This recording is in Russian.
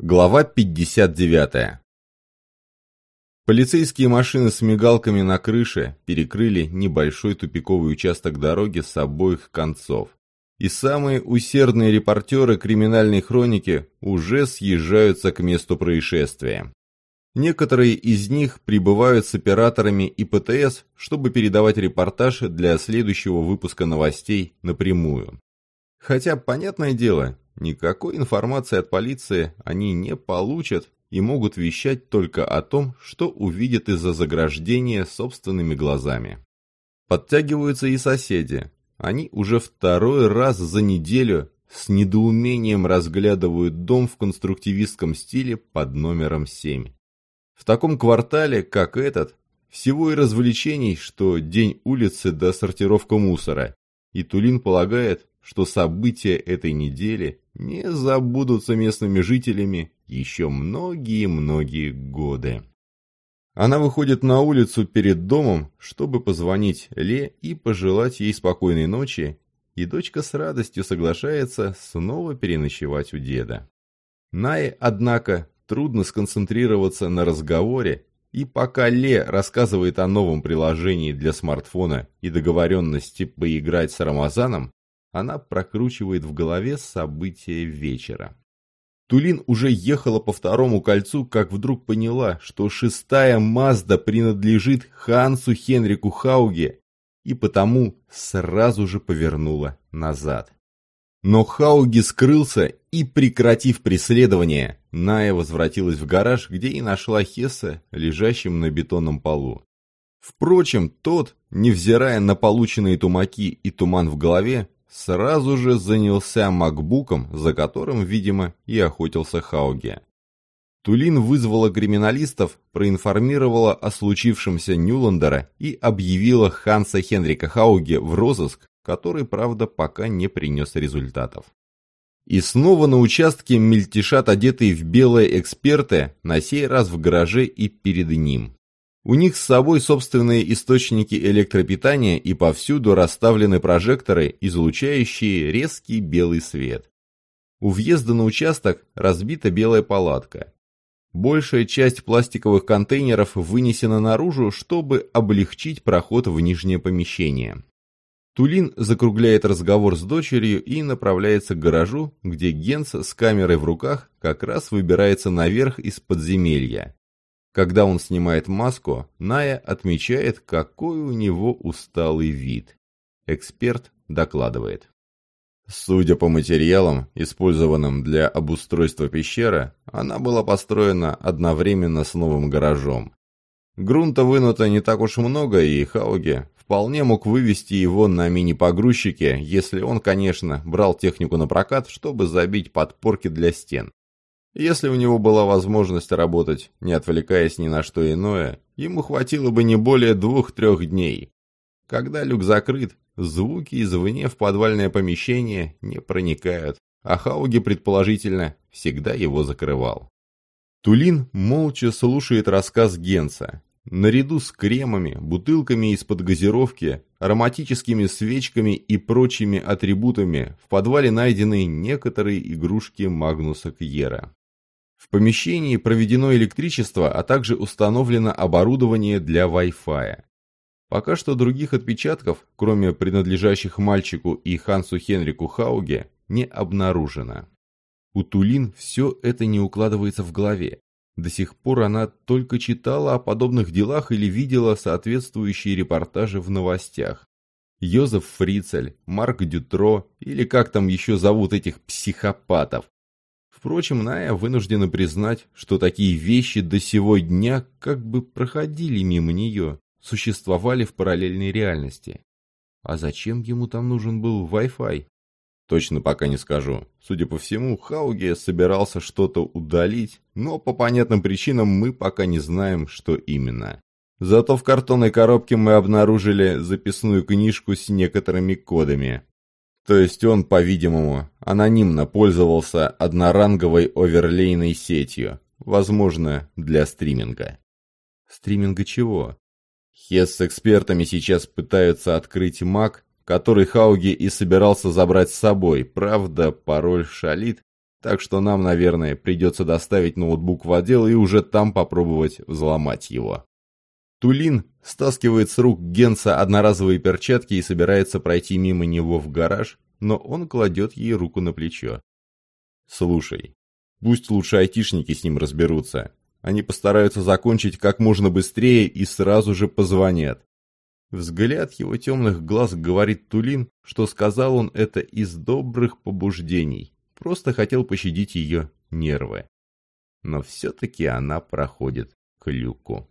Глава 59. Полицейские машины с мигалками на крыше перекрыли небольшой тупиковый участок дороги с обоих концов. И самые усердные репортеры криминальной хроники уже съезжаются к месту происшествия. Некоторые из них прибывают с операторами ИПТС, чтобы передавать репортаж для следующего выпуска новостей напрямую. Хотя, понятное дело, Никакой информации от полиции они не получат и могут вещать только о том, что увидят из-за заграждения собственными глазами. Подтягиваются и соседи. Они уже второй раз за неделю с недоумением разглядывают дом в конструктивистском стиле под номером 7. В таком квартале, как этот, всего и развлечений, что день улицы до сортировка мусора, и Тулин полагает, что события этой недели не забудутся местными жителями еще многие-многие годы. Она выходит на улицу перед домом, чтобы позвонить Ле и пожелать ей спокойной ночи, и дочка с радостью соглашается снова переночевать у деда. Нае, однако, трудно сконцентрироваться на разговоре, и пока Ле рассказывает о новом приложении для смартфона и договоренности поиграть с Рамазаном, она прокручивает в голове события вечера. Тулин уже ехала по второму кольцу, как вдруг поняла, что шестая Мазда принадлежит Хансу Хенрику Хауге, и потому сразу же повернула назад. Но Хауги скрылся, и, прекратив преследование, Ная возвратилась в гараж, где и нашла Хесса, лежащим на бетонном полу. Впрочем, тот, невзирая на полученные тумаки и туман в голове, сразу же занялся макбуком, за которым, видимо, и охотился Хауге. Тулин вызвала криминалистов, проинформировала о случившемся Нюландера и объявила Ханса Хенрика Хауге в розыск, который, правда, пока не принес результатов. И снова на участке мельтешат одетые в белые эксперты, на сей раз в гараже и перед ним. У них с собой собственные источники электропитания и повсюду расставлены прожекторы, излучающие резкий белый свет. У въезда на участок разбита белая палатка. Большая часть пластиковых контейнеров вынесена наружу, чтобы облегчить проход в нижнее помещение. Тулин закругляет разговор с дочерью и направляется к гаражу, где Генс с камерой в руках как раз выбирается наверх из подземелья. Когда он снимает маску, Ная отмечает, какой у него усталый вид. Эксперт докладывает. Судя по материалам, использованным для обустройства пещеры, она была построена одновременно с новым гаражом. Грунта вынуто не так уж много, и Хауге вполне мог вывести его на мини-погрузчике, если он, конечно, брал технику на прокат, чтобы забить подпорки для стен. Если у него была возможность работать, не отвлекаясь ни на что иное, ему хватило бы не более двух-трех дней. Когда люк закрыт, звуки извне в подвальное помещение не проникают, а Хауги, предположительно, всегда его закрывал. Тулин молча слушает рассказ Генца. Наряду с кремами, бутылками из-под газировки, ароматическими свечками и прочими атрибутами в подвале найдены некоторые игрушки Магнуса Кьера. В помещении проведено электричество, а также установлено оборудование для Wi-Fi. Пока что других отпечатков, кроме принадлежащих мальчику и Хансу Хенрику Хауге, не обнаружено. У Тулин все это не укладывается в голове. До сих пор она только читала о подобных делах или видела соответствующие репортажи в новостях. Йозеф Фрицель, Марк Дютро или как там еще зовут этих психопатов, Впрочем, Ная вынуждена признать, что такие вещи до сего дня как бы проходили мимо нее, существовали в параллельной реальности. А зачем ему там нужен был Wi-Fi? Точно пока не скажу. Судя по всему, Хауге собирался что-то удалить, но по понятным причинам мы пока не знаем, что именно. Зато в картонной коробке мы обнаружили записную книжку с некоторыми кодами. То есть он, по-видимому, анонимно пользовался одноранговой оверлейной сетью, возможно, для стриминга. Стриминга чего? Хес с экспертами сейчас пытаются открыть маг, который Хауги и собирался забрать с собой, правда, пароль шалит, Так что нам, наверное, придется доставить ноутбук в отдел и уже там попробовать взломать его. Тулин стаскивает с рук Генса одноразовые перчатки и собирается пройти мимо него в гараж, но он кладет ей руку на плечо. «Слушай, пусть лучше айтишники с ним разберутся. Они постараются закончить как можно быстрее и сразу же позвонят. Взгляд его темных глаз говорит Тулин, что сказал он это из добрых побуждений, просто хотел пощадить ее нервы. Но все-таки она проходит к люку.